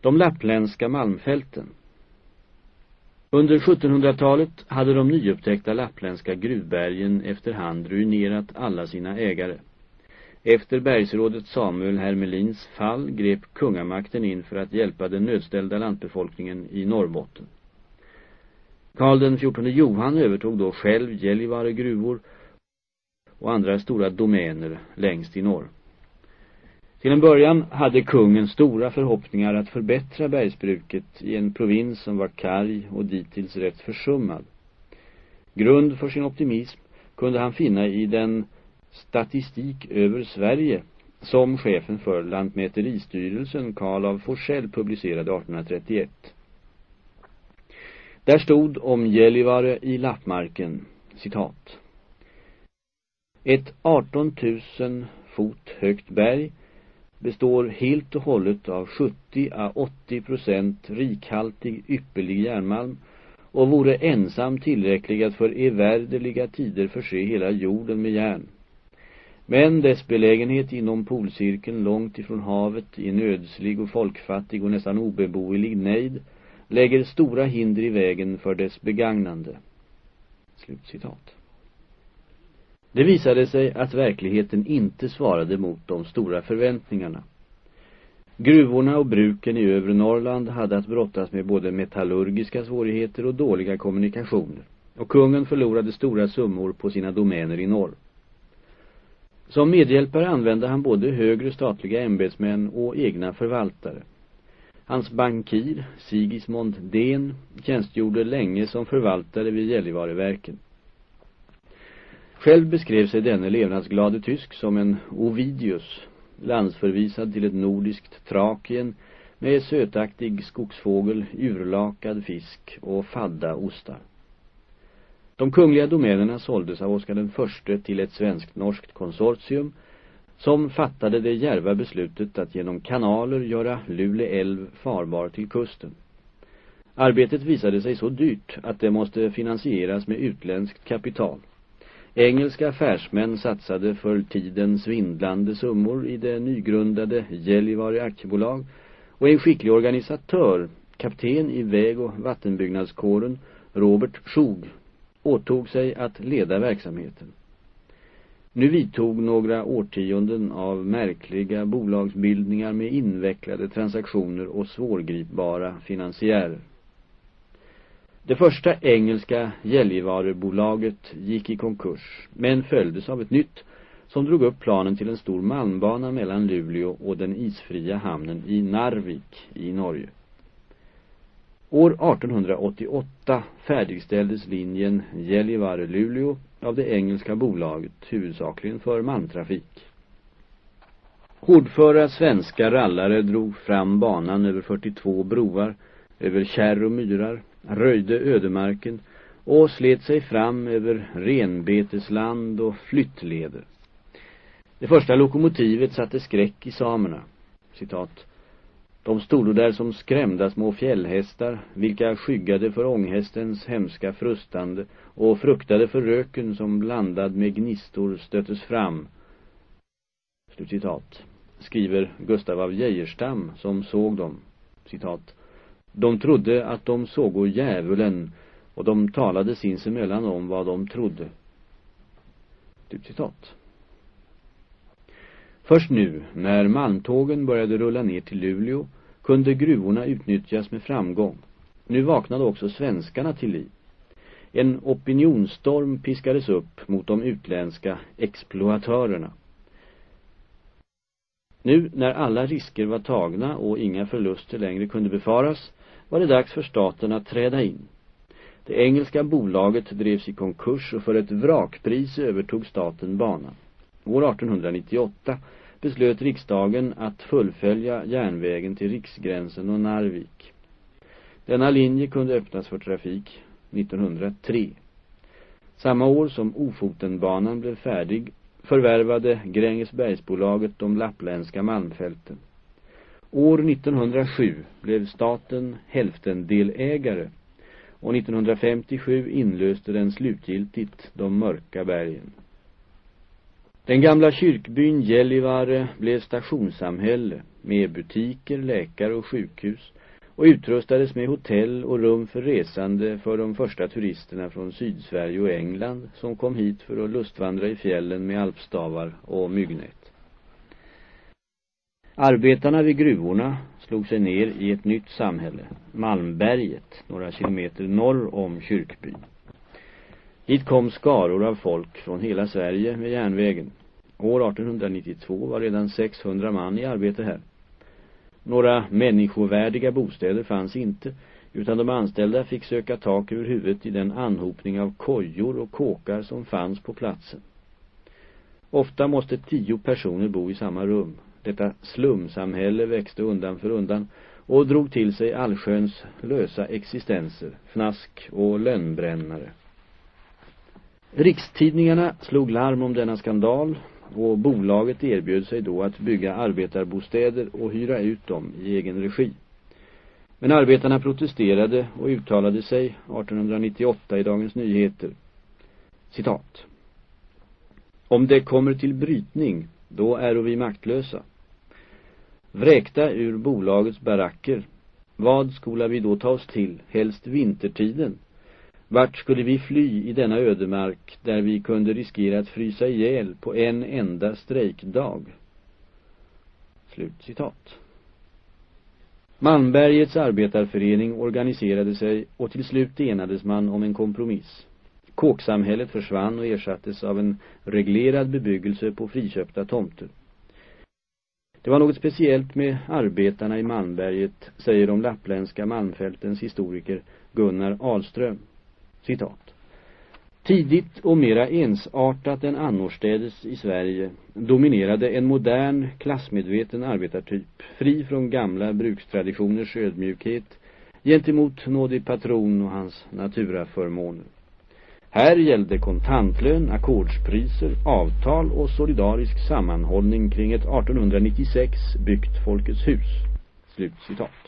De lappländska malmfälten Under 1700-talet hade de nyupptäckta lappländska gruvbergen efterhand ruinerat alla sina ägare. Efter bergsrådet Samuel Hermelins fall grep kungamakten in för att hjälpa den nödställda lantbefolkningen i Norrbotten. Karl den 14 Johan övertog då själv Gällivare gruvor och andra stora domäner längst i norr. Till en början hade kungen stora förhoppningar att förbättra bergsbruket i en provins som var karg och dittills rätt försummad. Grund för sin optimism kunde han finna i den statistik över Sverige som chefen för Lantmäteristyrelsen Karl av Forsell publicerade 1831. Där stod om Gällivare i Lappmarken, citat. Ett 18 000 fot högt berg består helt och hållet av 70 à 80 procent rikhaltig ypperlig järnmalm och vore ensam tillräcklig att för evärdeliga tider förse hela jorden med järn. Men dess belägenhet inom polcirkeln långt ifrån havet i en ödslig och folkfattig och nästan obeboelig nejd lägger stora hinder i vägen för dess begagnande. Slutcitat. Det visade sig att verkligheten inte svarade mot de stora förväntningarna. Gruvorna och bruken i övre Norrland hade att brottas med både metallurgiska svårigheter och dåliga kommunikationer. Och kungen förlorade stora summor på sina domäner i norr. Som medhjälpare använde han både högre statliga ämbetsmän och egna förvaltare. Hans bankir, Sigismund Den, tjänstgjorde länge som förvaltare vid Gällivareverken. Själv beskrev sig denne levnadsglade tysk som en Ovidius, landsförvisad till ett nordiskt Trakien med sötaktig skogsfågel, urlakad fisk och fadda ostar. De kungliga domänerna såldes av Oskar den förste till ett svenskt-norskt konsortium som fattade det järva beslutet att genom kanaler göra Lule älv farbar till kusten. Arbetet visade sig så dyrt att det måste finansieras med utländskt kapital. Engelska affärsmän satsade för tiden svindlande summor i det nygrundade Gällivare aktiebolag och en skicklig organisatör, kapten i väg- och vattenbyggnadskåren, Robert Schog, åtog sig att leda verksamheten. Nu vidtog några årtionden av märkliga bolagsbildningar med invecklade transaktioner och svårgripbara finansiärer. Det första engelska Gällivarebolaget gick i konkurs, men följdes av ett nytt som drog upp planen till en stor malmbana mellan Luleå och den isfria hamnen i Narvik i Norge. År 1888 färdigställdes linjen Gällivare-Luleå av det engelska bolaget huvudsakligen för mantrafik. Hårdföra svenska rallare drog fram banan över 42 broar, över kärr och myrar, röjde ödemarken och slet sig fram över renbetesland och flyttleder. Det första lokomotivet satte skräck i samerna. Citat. De stod där som skrämda små fjällhästar, vilka skyggade för ånghästens hemska frustande och fruktade för röken som blandad med gnistor stöttes fram. Slutcitat. Skriver Gustav av Geijerstam som såg dem. Citat. De trodde att de sågo djävulen och de talade sinsemellan om vad de trodde. Citat. Först nu, när malmtågen började rulla ner till Luleå, kunde gruvorna utnyttjas med framgång. Nu vaknade också svenskarna till liv. En opinionsstorm piskades upp mot de utländska exploatörerna. Nu när alla risker var tagna och inga förluster längre kunde befaras var det dags för staten att träda in. Det engelska bolaget drevs i konkurs och för ett vrakpris övertog staten banan. År 1898 beslöt riksdagen att fullfölja järnvägen till Riksgränsen och Narvik. Denna linje kunde öppnas för trafik 1903. Samma år som Ofotenbanan blev färdig förvärvade Grängesbergsbolaget de lappländska malmfälten. År 1907 blev staten hälftendelägare och 1957 inlöste den slutgiltigt de mörka bergen. Den gamla kyrkbyn Gällivare blev stationssamhälle med butiker, läkare och sjukhus och utrustades med hotell och rum för resande för de första turisterna från Sydsverige och England som kom hit för att lustvandra i fjällen med alpstavar och myggnät. Arbetarna vid gruvorna slog sig ner i ett nytt samhälle, Malmberget, några kilometer norr om kyrkbyn. Hit kom skaror av folk från hela Sverige med järnvägen. År 1892 var redan 600 man i arbete här. Några människovärdiga bostäder fanns inte utan de anställda fick söka tak över huvudet i den anhopning av kojor och kåkar som fanns på platsen. Ofta måste tio personer bo i samma rum. Detta slumsamhälle växte undan för undan och drog till sig allsköns lösa existenser, fnask och lönnbrännare. Rikstidningarna slog larm om denna skandal och bolaget erbjöd sig då att bygga arbetarbostäder och hyra ut dem i egen regi. Men arbetarna protesterade och uttalade sig 1898 i Dagens Nyheter. Citat. Om det kommer till brytning, då är vi maktlösa. Vräkta ur bolagets baracker, vad skola vi då ta oss till, helst vintertiden? Vart skulle vi fly i denna ödemark där vi kunde riskera att frysa ihjäl på en enda strejkdag? Slutcitat. Malmbergets arbetarförening organiserade sig och till slut enades man om en kompromiss. Kåksamhället försvann och ersattes av en reglerad bebyggelse på friköpta tomter. Det var något speciellt med arbetarna i Malmberget, säger de lappländska malmfältens historiker Gunnar Ahlström. Citat. Tidigt och mera ensartat än annorstädes i Sverige dominerade en modern, klassmedveten arbetartyp, fri från gamla brukstraditioners ödmjukhet gentemot nådig patron och hans naturaförmåner. Här gällde kontantlön, ackordspriser, avtal och solidarisk sammanhållning kring ett 1896 byggt Folkets hus. Slut citat.